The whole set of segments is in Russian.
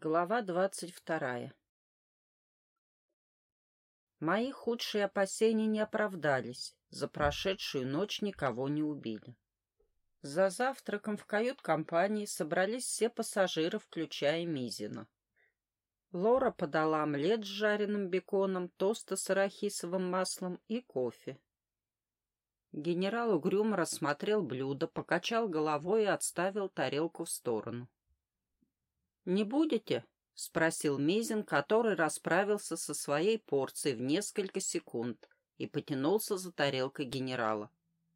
Глава двадцать вторая Мои худшие опасения не оправдались. За прошедшую ночь никого не убили. За завтраком в кают-компании собрались все пассажиры, включая Мизина. Лора подала омлет с жареным беконом, тосты с арахисовым маслом и кофе. Генерал угрюмо рассмотрел блюдо, покачал головой и отставил тарелку в сторону. «Не будете?» — спросил Мизин, который расправился со своей порцией в несколько секунд и потянулся за тарелкой генерала.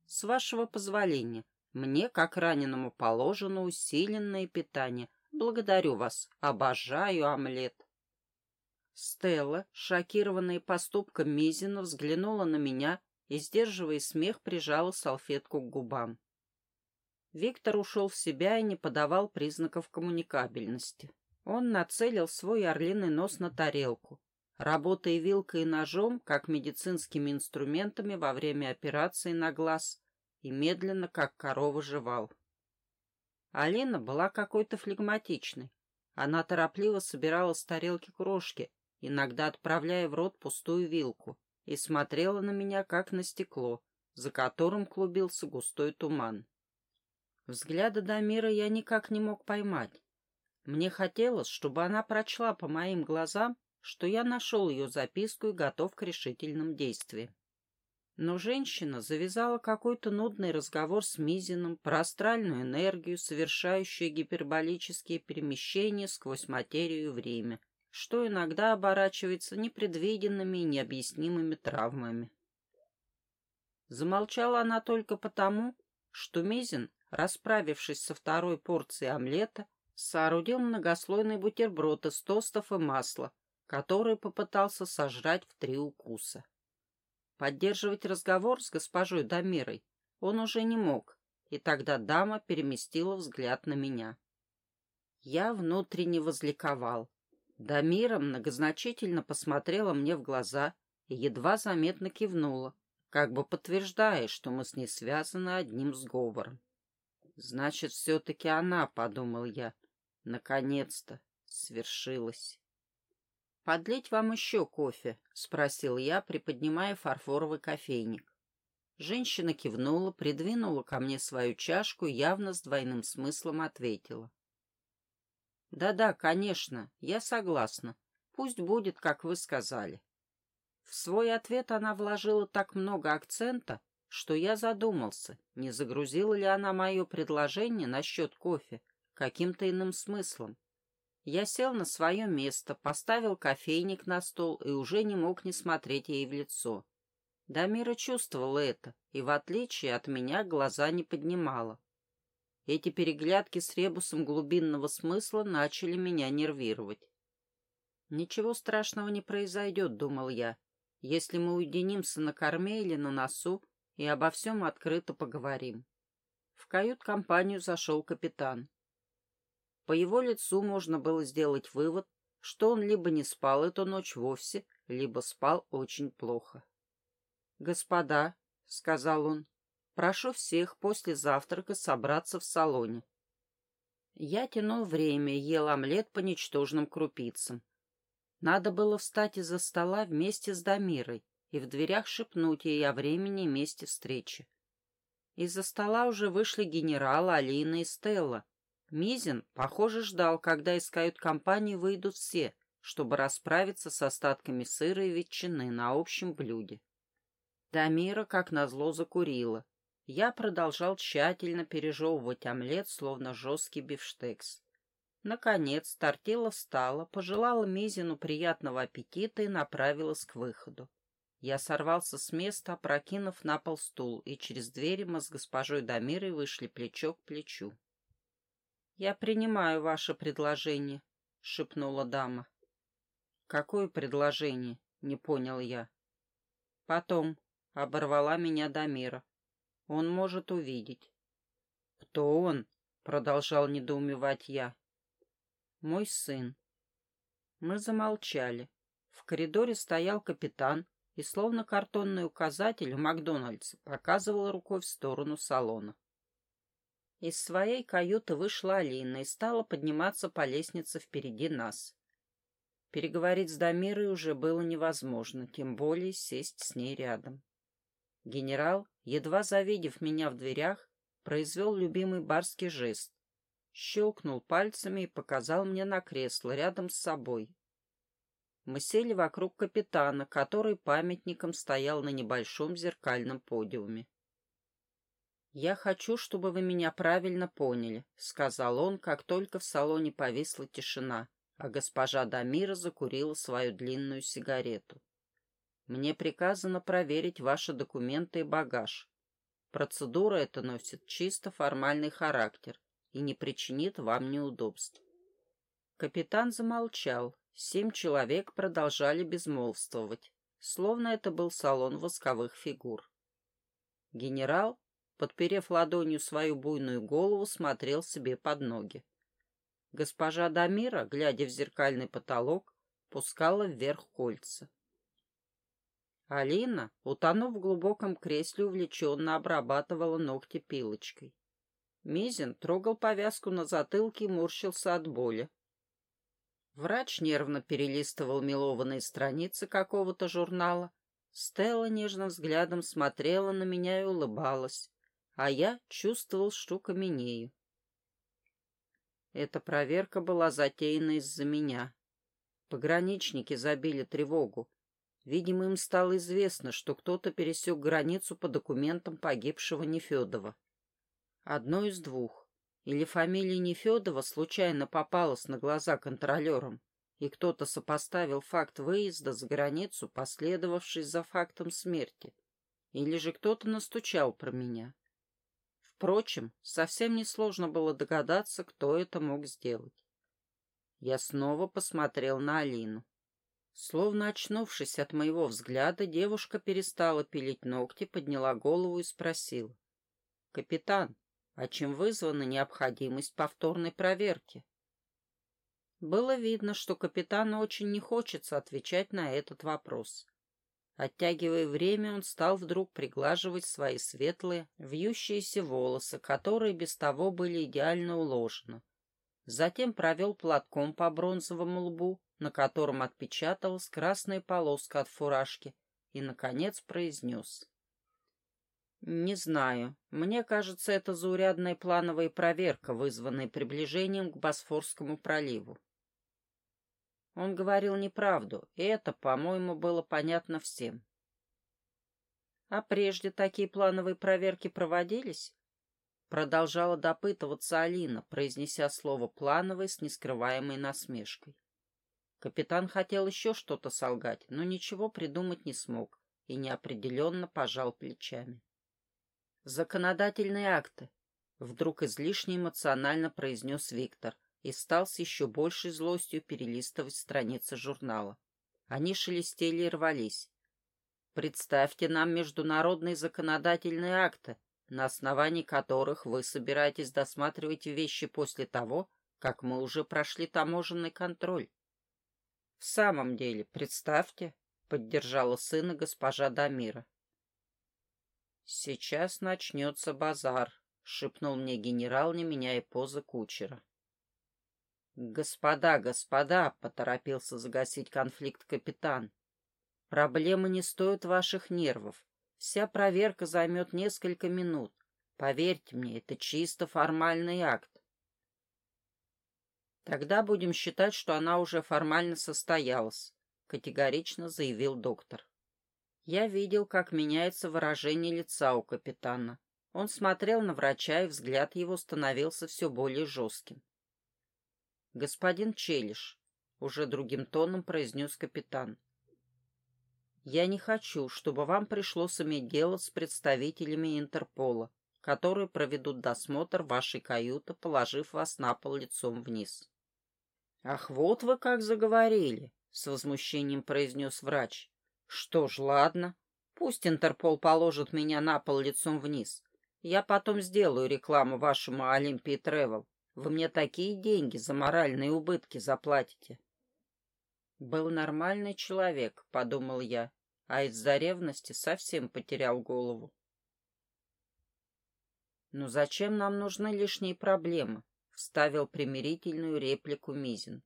«С вашего позволения, мне, как раненому, положено усиленное питание. Благодарю вас. Обожаю омлет». Стелла, шокированная поступком Мизина, взглянула на меня и, сдерживая смех, прижала салфетку к губам. Виктор ушел в себя и не подавал признаков коммуникабельности. Он нацелил свой орлиный нос на тарелку, работая вилкой и ножом, как медицинскими инструментами во время операции на глаз, и медленно, как корова, жевал. Алина была какой-то флегматичной. Она торопливо собирала с тарелки крошки, иногда отправляя в рот пустую вилку, и смотрела на меня, как на стекло, за которым клубился густой туман. Взгляда Дамира я никак не мог поймать. Мне хотелось, чтобы она прочла по моим глазам, что я нашел ее записку и готов к решительным действиям. Но женщина завязала какой-то нудный разговор с Мизиным про астральную энергию, совершающую гиперболические перемещения сквозь материю и время, что иногда оборачивается непредвиденными и необъяснимыми травмами. Замолчала она только потому, что Мизин расправившись со второй порцией омлета, соорудил многослойный бутерброд из тостов и масла, который попытался сожрать в три укуса. Поддерживать разговор с госпожой Дамирой он уже не мог, и тогда дама переместила взгляд на меня. Я внутренне возликовал. Дамира многозначительно посмотрела мне в глаза и едва заметно кивнула, как бы подтверждая, что мы с ней связаны одним сговором. Значит, все-таки она, — подумал я. Наконец-то свершилось. «Подлить вам еще кофе?» — спросил я, приподнимая фарфоровый кофейник. Женщина кивнула, придвинула ко мне свою чашку и явно с двойным смыслом ответила. «Да-да, конечно, я согласна. Пусть будет, как вы сказали». В свой ответ она вложила так много акцента, что я задумался, не загрузила ли она мое предложение насчет кофе каким-то иным смыслом. Я сел на свое место, поставил кофейник на стол и уже не мог не смотреть ей в лицо. Дамира чувствовала это и, в отличие от меня, глаза не поднимала. Эти переглядки с ребусом глубинного смысла начали меня нервировать. «Ничего страшного не произойдет», — думал я. «Если мы уединимся на корме или на носу, и обо всем открыто поговорим. В кают-компанию зашел капитан. По его лицу можно было сделать вывод, что он либо не спал эту ночь вовсе, либо спал очень плохо. «Господа», — сказал он, — «прошу всех после завтрака собраться в салоне». Я тянул время, ел омлет по ничтожным крупицам. Надо было встать из-за стола вместе с Дамирой, и в дверях шепнуть ей о времени и месте встречи. Из-за стола уже вышли генерал, Алина и Стелла. Мизин, похоже, ждал, когда из кают-компании выйдут все, чтобы расправиться с остатками сыра и ветчины на общем блюде. Дамира, как назло, закурила. Я продолжал тщательно пережевывать омлет, словно жесткий бифштекс. Наконец, тортила встала, пожелала Мизину приятного аппетита и направилась к выходу. Я сорвался с места, опрокинув на пол стул, и через двери мы с госпожой Дамирой вышли плечо к плечу. «Я принимаю ваше предложение», — шепнула дама. «Какое предложение?» — не понял я. «Потом», — оборвала меня Дамира. «Он может увидеть». «Кто он?» — продолжал недоумевать я. «Мой сын». Мы замолчали. В коридоре стоял капитан, и, словно картонный указатель в Макдональдсе, показывал рукой в сторону салона. Из своей каюты вышла Алина и стала подниматься по лестнице впереди нас. Переговорить с Дамирой уже было невозможно, тем более сесть с ней рядом. Генерал, едва завидев меня в дверях, произвел любимый барский жест. Щелкнул пальцами и показал мне на кресло рядом с собой. Мы сели вокруг капитана, который памятником стоял на небольшом зеркальном подиуме. «Я хочу, чтобы вы меня правильно поняли», — сказал он, как только в салоне повисла тишина, а госпожа Дамира закурила свою длинную сигарету. «Мне приказано проверить ваши документы и багаж. Процедура эта носит чисто формальный характер и не причинит вам неудобств». Капитан замолчал. Семь человек продолжали безмолвствовать, словно это был салон восковых фигур. Генерал, подперев ладонью свою буйную голову, смотрел себе под ноги. Госпожа Дамира, глядя в зеркальный потолок, пускала вверх кольца. Алина, утонув в глубоком кресле, увлеченно обрабатывала ногти пилочкой. Мизин трогал повязку на затылке и морщился от боли. Врач нервно перелистывал мелованные страницы какого-то журнала. Стелла нежным взглядом смотрела на меня и улыбалась а я чувствовал, что каменею. Эта проверка была затеяна из-за меня. Пограничники забили тревогу. Видимо, им стало известно, что кто-то пересек границу по документам погибшего Нефедова. Одно из двух. Или фамилия Нефедова случайно попалась на глаза контролерам, и кто-то сопоставил факт выезда за границу, последовавший за фактом смерти. Или же кто-то настучал про меня. Впрочем, совсем несложно было догадаться, кто это мог сделать. Я снова посмотрел на Алину. Словно очнувшись от моего взгляда, девушка перестала пилить ногти, подняла голову и спросила. «Капитан, а чем вызвана необходимость повторной проверки?» Было видно, что капитану очень не хочется отвечать на этот вопрос. Оттягивая время, он стал вдруг приглаживать свои светлые, вьющиеся волосы, которые без того были идеально уложены. Затем провел платком по бронзовому лбу, на котором отпечаталась красная полоска от фуражки, и, наконец, произнес. «Не знаю. Мне кажется, это заурядная плановая проверка, вызванная приближением к Босфорскому проливу. Он говорил неправду, и это, по-моему, было понятно всем. А прежде такие плановые проверки проводились? Продолжала допытываться Алина, произнеся слово «плановый» с нескрываемой насмешкой. Капитан хотел еще что-то солгать, но ничего придумать не смог и неопределенно пожал плечами. «Законодательные акты», — вдруг излишне эмоционально произнес Виктор, и стал с еще большей злостью перелистывать страницы журнала. Они шелестели и рвались. Представьте нам международные законодательные акты, на основании которых вы собираетесь досматривать вещи после того, как мы уже прошли таможенный контроль. В самом деле, представьте, поддержала сына госпожа Дамира. Сейчас начнется базар, шепнул мне генерал, не меняя позы кучера. «Господа, господа!» — поторопился загасить конфликт капитан. «Проблемы не стоят ваших нервов. Вся проверка займет несколько минут. Поверьте мне, это чисто формальный акт. Тогда будем считать, что она уже формально состоялась», — категорично заявил доктор. Я видел, как меняется выражение лица у капитана. Он смотрел на врача, и взгляд его становился все более жестким. «Господин Челиш», — уже другим тоном произнес капитан, — «я не хочу, чтобы вам пришлось иметь дело с представителями Интерпола, которые проведут досмотр вашей каюты, положив вас на пол лицом вниз». «Ах, вот вы как заговорили!» — с возмущением произнес врач. «Что ж, ладно. Пусть Интерпол положит меня на пол лицом вниз. Я потом сделаю рекламу вашему Олимпии Тревел. Вы мне такие деньги за моральные убытки заплатите. Был нормальный человек, подумал я, а из-за ревности совсем потерял голову. «Ну зачем нам нужны лишние проблемы?» — вставил примирительную реплику Мизин.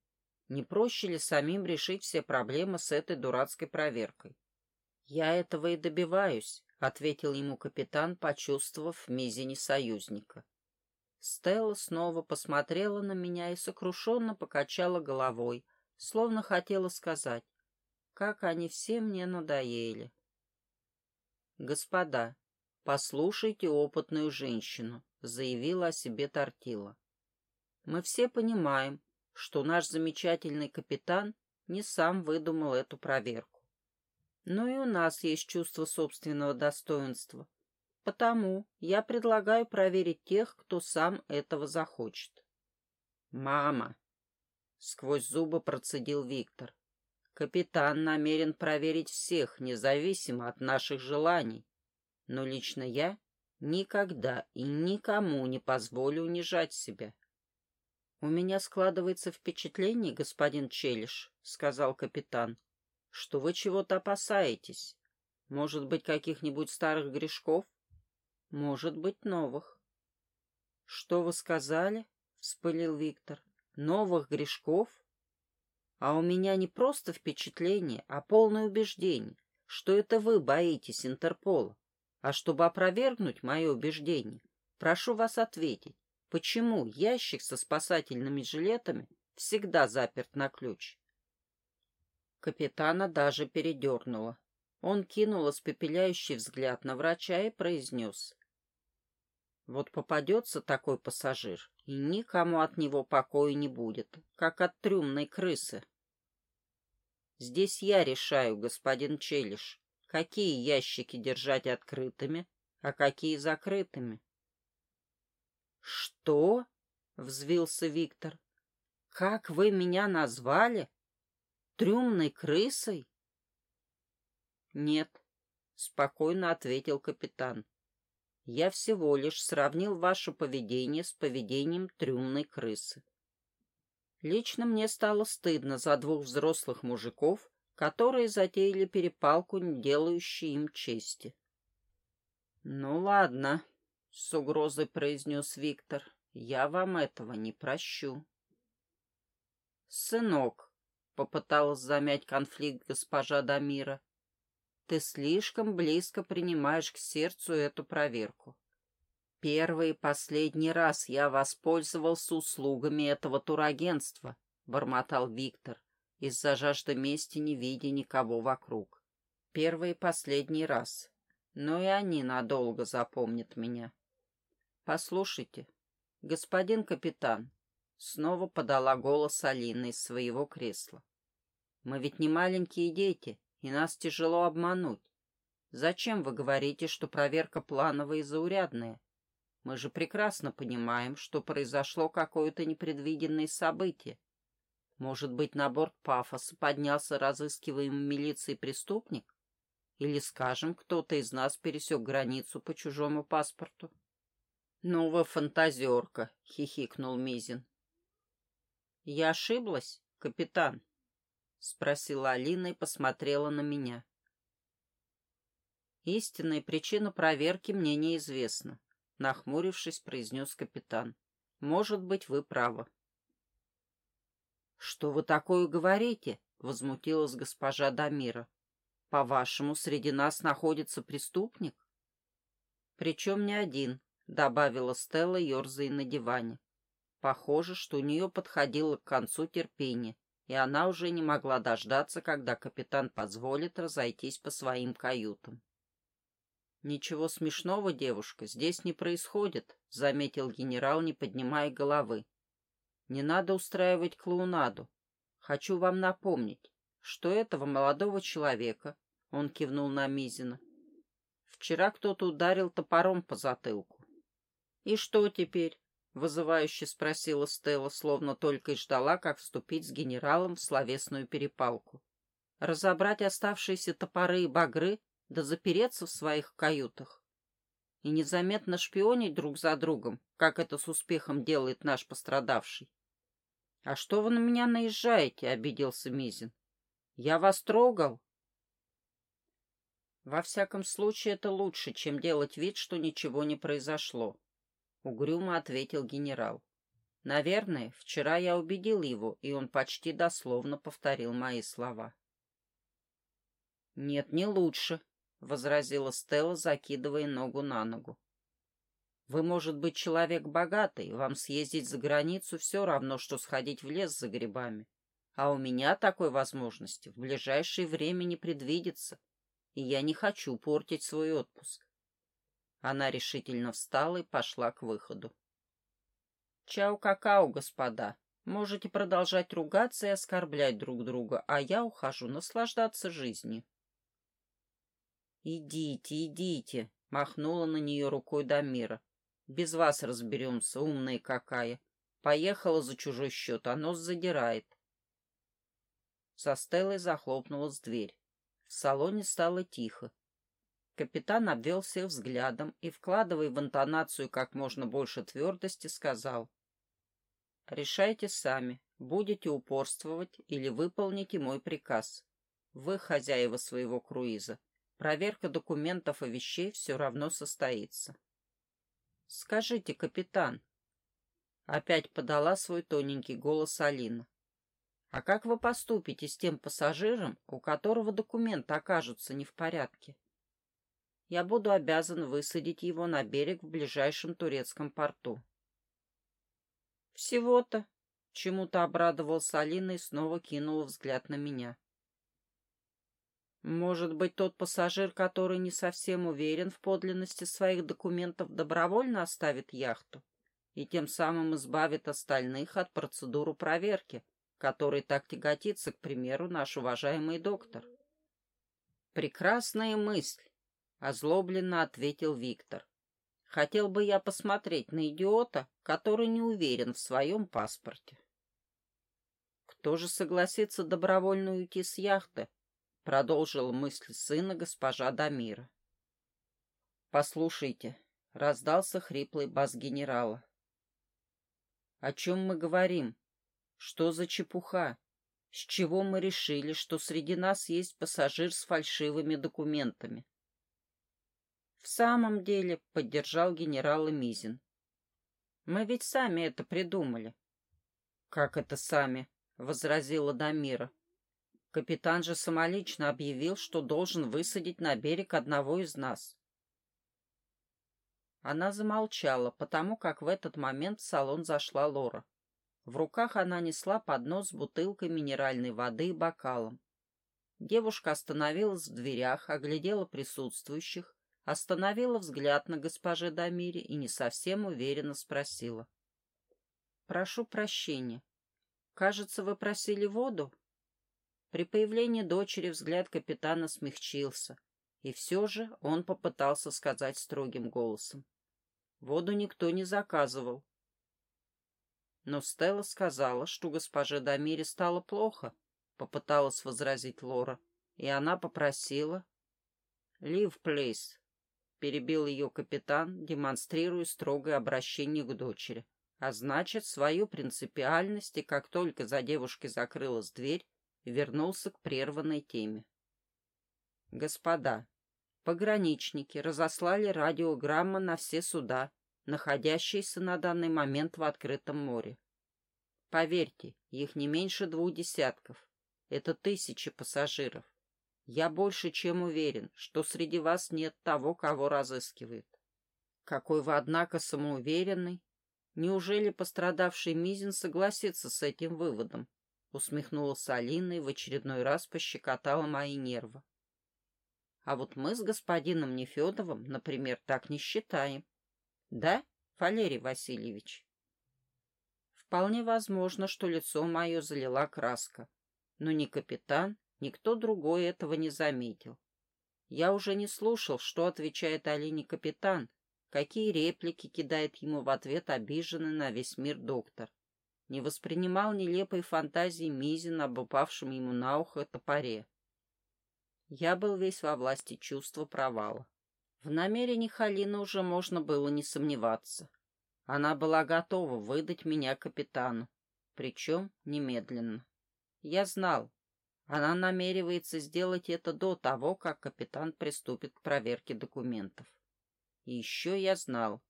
«Не проще ли самим решить все проблемы с этой дурацкой проверкой?» «Я этого и добиваюсь», — ответил ему капитан, почувствовав в Мизине союзника. Стелла снова посмотрела на меня и сокрушенно покачала головой, словно хотела сказать, как они все мне надоели. «Господа, послушайте опытную женщину», — заявила о себе Тортила. «Мы все понимаем, что наш замечательный капитан не сам выдумал эту проверку. Но и у нас есть чувство собственного достоинства, Потому я предлагаю проверить тех, кто сам этого захочет. «Мама!» — сквозь зубы процедил Виктор. «Капитан намерен проверить всех, независимо от наших желаний. Но лично я никогда и никому не позволю унижать себя». «У меня складывается впечатление, господин Челиш», — сказал капитан, — «что вы чего-то опасаетесь. Может быть, каких-нибудь старых грешков?» Может быть, новых. — Что вы сказали? — вспылил Виктор. — Новых грешков? А у меня не просто впечатление, а полное убеждение, что это вы боитесь Интерпола. А чтобы опровергнуть мое убеждение, прошу вас ответить, почему ящик со спасательными жилетами всегда заперт на ключ? Капитана даже передернуло. Он кинул испепеляющий взгляд на врача и произнес. Вот попадется такой пассажир, и никому от него покоя не будет, как от трюмной крысы. Здесь я решаю, господин Челиш, какие ящики держать открытыми, а какие закрытыми. «Что?» — взвился Виктор. «Как вы меня назвали? Трюмной крысой?» «Нет», — спокойно ответил капитан. Я всего лишь сравнил ваше поведение с поведением трюмной крысы. Лично мне стало стыдно за двух взрослых мужиков, которые затеяли перепалку, не делающую им чести. — Ну ладно, — с угрозой произнес Виктор, — я вам этого не прощу. — Сынок, — попыталась замять конфликт госпожа Дамира, ты слишком близко принимаешь к сердцу эту проверку. Первый и последний раз я воспользовался услугами этого турагентства, бормотал Виктор, из-за жажды мести не видя никого вокруг. Первый и последний раз. Но и они надолго запомнят меня. Послушайте, господин капитан, снова подала голос Алина из своего кресла. Мы ведь не маленькие дети, и нас тяжело обмануть. Зачем вы говорите, что проверка плановая и заурядная? Мы же прекрасно понимаем, что произошло какое-то непредвиденное событие. Может быть, на борт пафоса поднялся разыскиваемый милицией преступник? Или, скажем, кто-то из нас пересек границу по чужому паспорту? — Ну вы фантазерка, — хихикнул Мизин. — Я ошиблась, капитан? — спросила Алина и посмотрела на меня. «Истинная причина проверки мне неизвестна», — нахмурившись, произнес капитан. «Может быть, вы правы». «Что вы такое говорите?» — возмутилась госпожа Дамира. «По-вашему, среди нас находится преступник?» «Причем не один», — добавила Стелла, ерзая на диване. Похоже, что у нее подходило к концу терпение, и она уже не могла дождаться, когда капитан позволит разойтись по своим каютам. «Ничего смешного, девушка, здесь не происходит», — заметил генерал, не поднимая головы. «Не надо устраивать клоунаду. Хочу вам напомнить, что этого молодого человека, — он кивнул на Мизина, — вчера кто-то ударил топором по затылку. И что теперь? Вызывающе спросила Стелла, словно только и ждала, как вступить с генералом в словесную перепалку. Разобрать оставшиеся топоры и багры, да запереться в своих каютах. И незаметно шпионить друг за другом, как это с успехом делает наш пострадавший. — А что вы на меня наезжаете? — обиделся Мизин. — Я вас трогал? — Во всяком случае, это лучше, чем делать вид, что ничего не произошло. Угрюмо ответил генерал. Наверное, вчера я убедил его, и он почти дословно повторил мои слова. «Нет, не лучше», — возразила Стелла, закидывая ногу на ногу. «Вы, может быть, человек богатый, вам съездить за границу все равно, что сходить в лес за грибами. А у меня такой возможности в ближайшее время не предвидится, и я не хочу портить свой отпуск». Она решительно встала и пошла к выходу. Чао-какао, господа. Можете продолжать ругаться и оскорблять друг друга, а я ухожу наслаждаться жизнью. «Идите, идите», — махнула на нее рукой Дамира. «Без вас разберемся, умная какая. Поехала за чужой счет, а нос задирает». Со Стеллой захлопнулась дверь. В салоне стало тихо. Капитан обвел всех взглядом и, вкладывая в интонацию как можно больше твердости, сказал. Решайте сами, будете упорствовать или выполните мой приказ. Вы хозяева своего круиза. Проверка документов и вещей все равно состоится. Скажите, капитан. Опять подала свой тоненький голос Алина. А как вы поступите с тем пассажиром, у которого документы окажутся не в порядке? Я буду обязан высадить его на берег в ближайшем турецком порту. «Всего-то», — чему-то обрадовался Алина и снова кинула взгляд на меня. «Может быть, тот пассажир, который не совсем уверен в подлинности своих документов, добровольно оставит яхту и тем самым избавит остальных от процедуры проверки, которой так тяготится, к примеру, наш уважаемый доктор?» «Прекрасная мысль», — озлобленно ответил Виктор. Хотел бы я посмотреть на идиота, который не уверен в своем паспорте. Кто же согласится добровольно уйти с яхты? Продолжила мысль сына госпожа Дамира. Послушайте, раздался хриплый бас генерала. О чем мы говорим? Что за чепуха? С чего мы решили, что среди нас есть пассажир с фальшивыми документами? В самом деле, поддержал генерал Мизин. Мы ведь сами это придумали. Как это сами? возразила Дамира. Капитан же самолично объявил, что должен высадить на берег одного из нас. Она замолчала, потому как в этот момент в салон зашла Лора. В руках она несла поднос с бутылкой минеральной воды и бокалом. Девушка остановилась в дверях, оглядела присутствующих, остановила взгляд на госпоже Дамире и не совсем уверенно спросила. «Прошу прощения. Кажется, вы просили воду?» При появлении дочери взгляд капитана смягчился, и все же он попытался сказать строгим голосом. «Воду никто не заказывал». Но Стелла сказала, что госпоже Дамире стало плохо, попыталась возразить Лора, и она попросила... «Leave, please», — перебил ее капитан, демонстрируя строгое обращение к дочери. А значит, свою принципиальность, и как только за девушкой закрылась дверь, вернулся к прерванной теме. «Господа, пограничники разослали радиограммы на все суда, находящиеся на данный момент в открытом море. Поверьте, их не меньше двух десятков. Это тысячи пассажиров. Я больше чем уверен, что среди вас нет того, кого разыскивает. Какой вы, однако, самоуверенный. Неужели пострадавший Мизин согласится с этим выводом? Усмехнулась Алина и в очередной раз пощекотала мои нервы. А вот мы с господином Нефедовым, например, так не считаем. Да, Валерий Васильевич? Вполне возможно, что лицо мое залила краска. Но ни капитан, Никто другой этого не заметил. Я уже не слушал, что отвечает Алине капитан, какие реплики кидает ему в ответ обиженный на весь мир доктор. Не воспринимал нелепой фантазии Мизина об упавшем ему на ухо топоре. Я был весь во власти чувства провала. В намерениях Алины уже можно было не сомневаться. Она была готова выдать меня капитану, причем немедленно. Я знал, она намеревается сделать это до того, как капитан приступит к проверке документов. И еще я знал.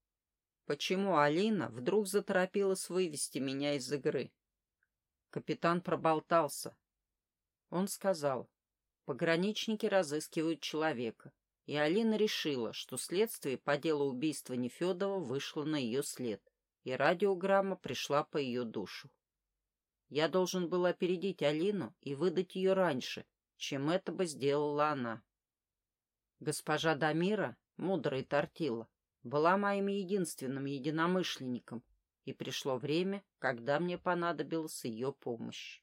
почему Алина вдруг заторопилась вывести меня из игры. Капитан проболтался. Он сказал, пограничники разыскивают человека, и Алина решила, что следствие по делу убийства Нефедова вышло на ее след, и радиограмма пришла по ее душу. Я должен был опередить Алину и выдать ее раньше, чем это бы сделала она. Госпожа Дамира, мудрая тортила, была моим единственным единомышленником, и пришло время, когда мне понадобилась ее помощь.